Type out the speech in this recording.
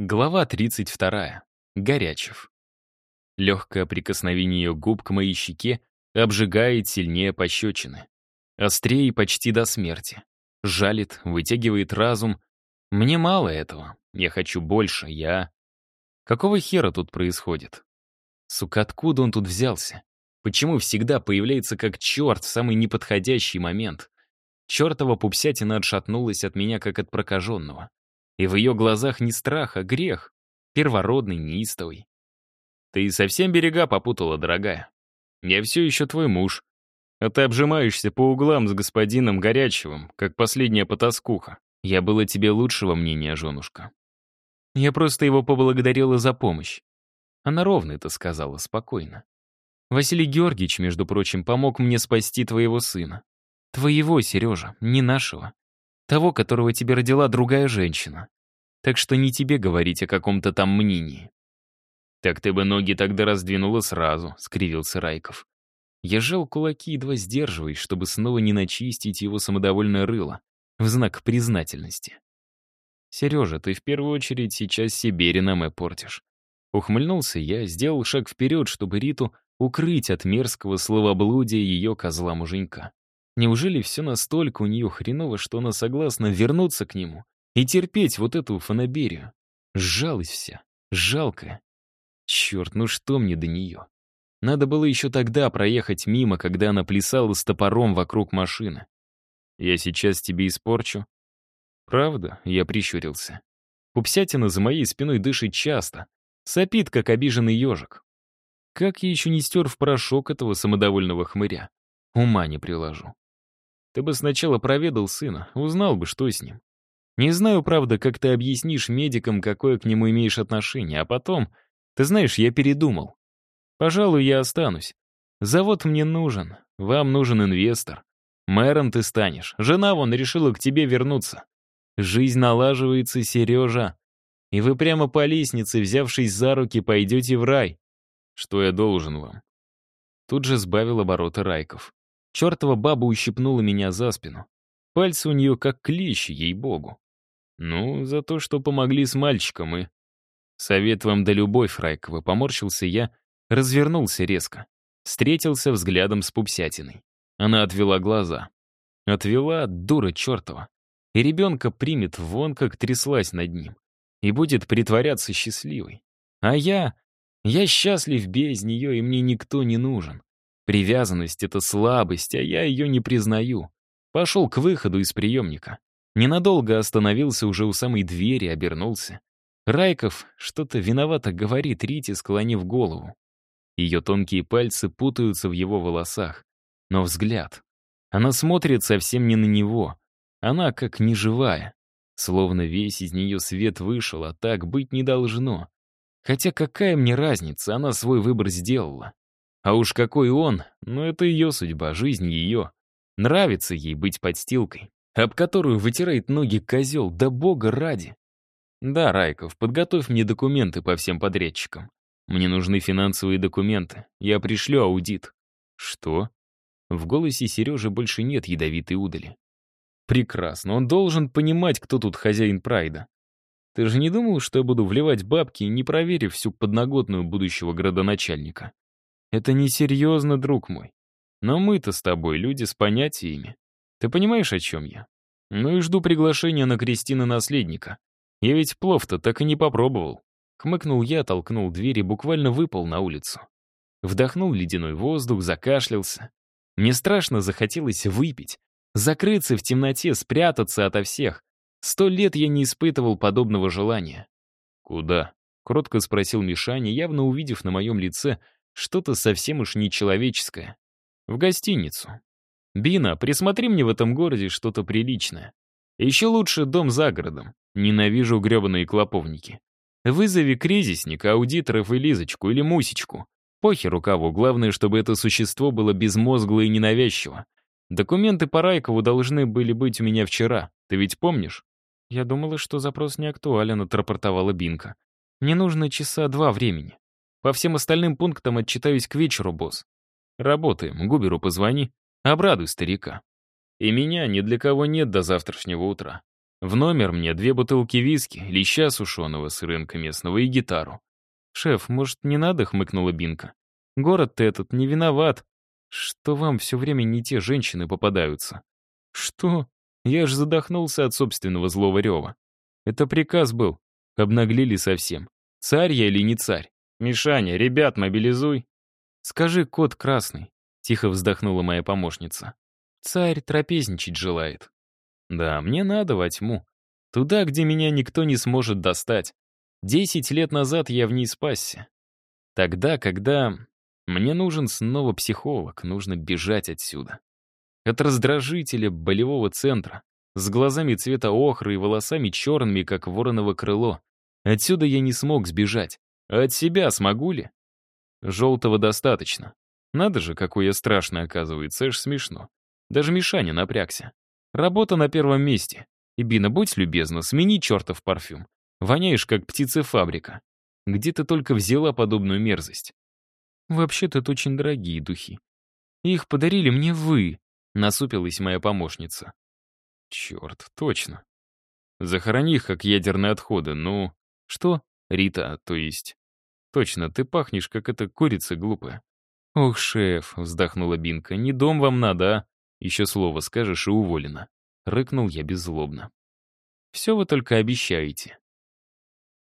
Глава 32. Горячев. Легкое прикосновение ее губ к моей щеке обжигает сильнее пощечины. Острее почти до смерти. Жалит, вытягивает разум. Мне мало этого. Я хочу больше. Я... Какого хера тут происходит? Сука, откуда он тут взялся? Почему всегда появляется как черт в самый неподходящий момент? Чертова пупсятина отшатнулась от меня, как от прокаженного. И в ее глазах не страх, а грех. Первородный, неистовый. Ты совсем берега попутала, дорогая. Я все еще твой муж. А ты обжимаешься по углам с господином Горячевым, как последняя потаскуха. Я была тебе лучшего мнения, женушка. Я просто его поблагодарила за помощь. Она ровно это сказала, спокойно. Василий Георгиевич, между прочим, помог мне спасти твоего сына. Твоего, Сережа, не нашего того, которого тебе родила другая женщина. Так что не тебе говорить о каком-то там мнении». «Так ты бы ноги тогда раздвинула сразу», — скривился Райков. Я сжал кулаки, едва сдерживаясь, чтобы снова не начистить его самодовольное рыло, в знак признательности. «Сережа, ты в первую очередь сейчас себе реноме портишь». Ухмыльнулся я, сделал шаг вперед, чтобы Риту укрыть от мерзкого словоблудия ее козла-муженька. Неужели все настолько у нее хреново, что она согласна вернуться к нему и терпеть вот эту фанаберию? Сжалась вся, жалко. Черт, ну что мне до нее? Надо было еще тогда проехать мимо, когда она плясала с топором вокруг машины. «Я сейчас тебе испорчу». «Правда?» — я прищурился. Пупсятина за моей спиной дышит часто. Сопит, как обиженный ежик. Как я еще не стер в порошок этого самодовольного хмыря? Ума не приложу. Ты бы сначала проведал сына, узнал бы, что с ним. Не знаю, правда, как ты объяснишь медикам, какое к нему имеешь отношение, а потом... Ты знаешь, я передумал. Пожалуй, я останусь. Завод мне нужен, вам нужен инвестор. Мэром ты станешь, жена вон решила к тебе вернуться. Жизнь налаживается, Сережа. И вы прямо по лестнице, взявшись за руки, пойдете в рай. Что я должен вам? Тут же сбавил обороты Райков. Чертова баба ущипнула меня за спину. Пальцы у нее как клещи, ей-богу. Ну, за то, что помогли с мальчиком и... Совет вам да любовь, Райкова, поморщился я, развернулся резко. Встретился взглядом с пупсятиной. Она отвела глаза. Отвела, дура чертова. И ребенка примет вон, как тряслась над ним. И будет притворяться счастливой. А я... Я счастлив без нее, и мне никто не нужен. Привязанность — это слабость, а я ее не признаю. Пошел к выходу из приемника. Ненадолго остановился уже у самой двери, обернулся. Райков что-то виновато говорит Рите, склонив голову. Ее тонкие пальцы путаются в его волосах. Но взгляд. Она смотрит совсем не на него. Она как неживая. Словно весь из нее свет вышел, а так быть не должно. Хотя какая мне разница, она свой выбор сделала. А уж какой он, ну это ее судьба, жизнь ее. Нравится ей быть подстилкой, об которую вытирает ноги козел, да бога ради. Да, Райков, подготовь мне документы по всем подрядчикам. Мне нужны финансовые документы, я пришлю аудит. Что? В голосе Сережи больше нет ядовитой удали. Прекрасно, он должен понимать, кто тут хозяин Прайда. Ты же не думал, что я буду вливать бабки, не проверив всю подноготную будущего градоначальника? Это несерьезно, друг мой. Но мы-то с тобой люди с понятиями. Ты понимаешь, о чем я? Ну и жду приглашения на Кристина наследника. Я ведь плов-то так и не попробовал. Хмыкнул я, толкнул дверь и буквально выпал на улицу. Вдохнул ледяной воздух, закашлялся. Мне страшно захотелось выпить, закрыться в темноте, спрятаться ото всех. Сто лет я не испытывал подобного желания. «Куда?» — кротко спросил Мишаня, явно увидев на моем лице что-то совсем уж нечеловеческое. В гостиницу. Бина, присмотри мне в этом городе что-то приличное. Еще лучше дом за городом. Ненавижу гребаные клоповники. Вызови кризисника, аудиторов и Лизочку или Мусечку. Похер рукаву, главное, чтобы это существо было безмозгло и ненавязчиво. Документы по Райкову должны были быть у меня вчера, ты ведь помнишь? Я думала, что запрос не актуален, отрапортовала Бинка. Мне нужно часа два времени. По всем остальным пунктам отчитаюсь к вечеру, босс. Работаем, Губеру позвони, обрадуй старика. И меня ни для кого нет до завтрашнего утра. В номер мне две бутылки виски, леща сушеного с рынка местного и гитару. «Шеф, может, не надо?» — хмыкнула Бинка. «Город-то этот не виноват. Что вам все время не те женщины попадаются?» «Что?» Я ж задохнулся от собственного злого рева. «Это приказ был. Обнаглели совсем. Царь я или не царь? «Мишаня, ребят, мобилизуй!» «Скажи, кот красный!» — тихо вздохнула моя помощница. «Царь трапезничать желает». «Да, мне надо во тьму. Туда, где меня никто не сможет достать. Десять лет назад я в ней спасся. Тогда, когда... Мне нужен снова психолог, нужно бежать отсюда. От раздражителя, болевого центра, с глазами цвета охры и волосами черными, как вороново крыло. Отсюда я не смог сбежать. От себя смогу ли? Желтого достаточно. Надо же, какой я страшный, оказывается, аж смешно. Даже Мишаня напрягся. Работа на первом месте. И, Бина, будь любезна, смени чертов парфюм. Воняешь, как птицефабрика. Где ты только взяла подобную мерзость? Вообще-то это очень дорогие духи. Их подарили мне вы, насупилась моя помощница. Черт, точно. Захорони их, как ядерные отходы, ну... Что? Рита, то есть... Точно, ты пахнешь, как эта курица глупая. Ох, шеф, вздохнула Бинка, не дом вам надо, а? Еще слово скажешь и уволена. Рыкнул я беззлобно. Все вы только обещаете.